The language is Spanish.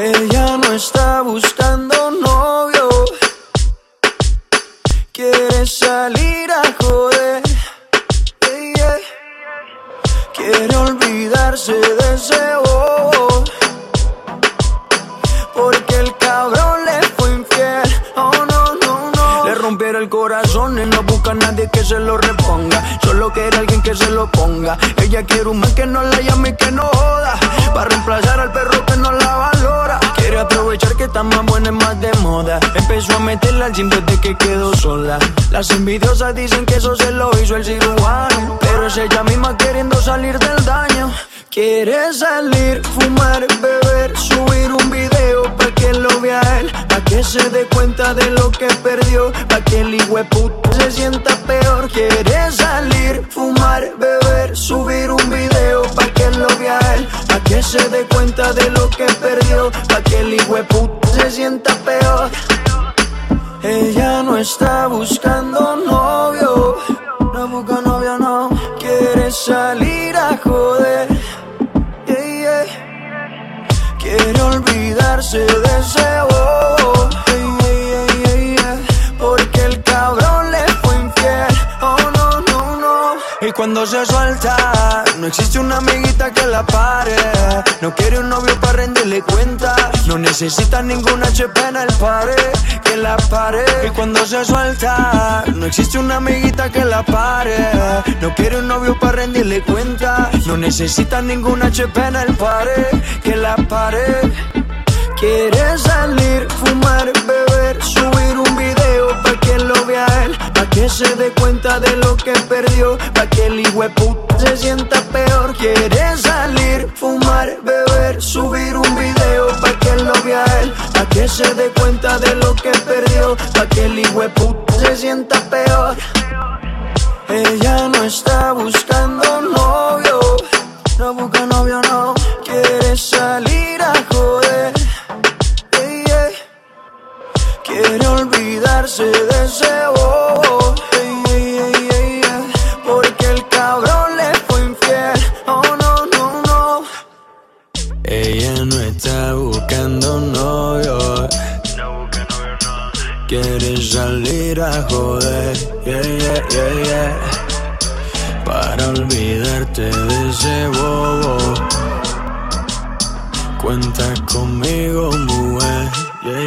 Ella no está buscando novio. Quiere salir a joder. Quiere olvidarse de rompieron el corazón y no busca a nadie que se lo reponga. Solo quiere alguien que se lo ponga. Ella quiere un man que no la llame y que no joda. Para reemplazar al perro que no la valora. Quiere aprovechar que está más buena y más de moda. Empezó a meterla al gym desde que quedó sola. Las envidiosas dicen que eso se lo hizo el cirujano. Pero es ella misma queriendo salir del daño. Quiere salir, fumar, beber, subir un video pa' que lo vea él, pa' que se dé de lo que perdió, pa' que el puta se sienta peor. Quiere salir, fumar, beber, subir un video pa' que lo vea él, pa' que se dé cuenta de lo que perdió, pa' que el puta se sienta peor. Ella no está buscando novio, no busca novio, no. Quiere salir a joder, yeah. Quiere olvidarse de ese cuando se suelta, no existe una amiguita que la pare. No quiere un novio para rendirle cuenta. No necesita ningún HP en el pare, que la pare. Y cuando se suelta, no existe una amiguita que la pare. No quiere un novio para rendirle cuenta. No necesita ningún HP en el pare, que la pare. Quiere salir, se dé cuenta de lo que perdió, pa' que el puta se sienta peor. Quiere salir, fumar, beber, subir un video pa' que lo vea él, pa' que se dé cuenta de lo que perdió, pa' que el puta se sienta peor. Ella no está buscando novio, no busca novio, no. Quiere salir a joder, yeah, yeah. Quiere olvidarse de ese Ella no está buscando novio. Quiere salir a joder, yeah, yeah, yeah, yeah. Para olvidarte de ese bobo. Cuenta conmigo, mujer, yeah.